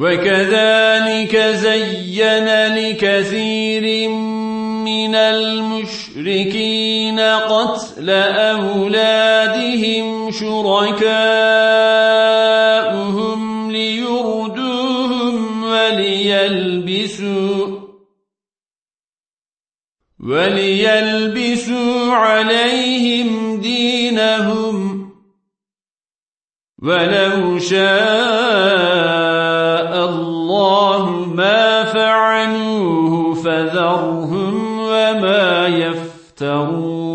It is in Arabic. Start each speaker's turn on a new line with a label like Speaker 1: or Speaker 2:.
Speaker 1: وكذلك زين لكثير من المشركين قتل أولادهم شركاؤهم ليردوهم وليلبسوا وليلبسوا عليهم دينهم ولو شاء الله ما فعلوه فذرهم وما يفترون.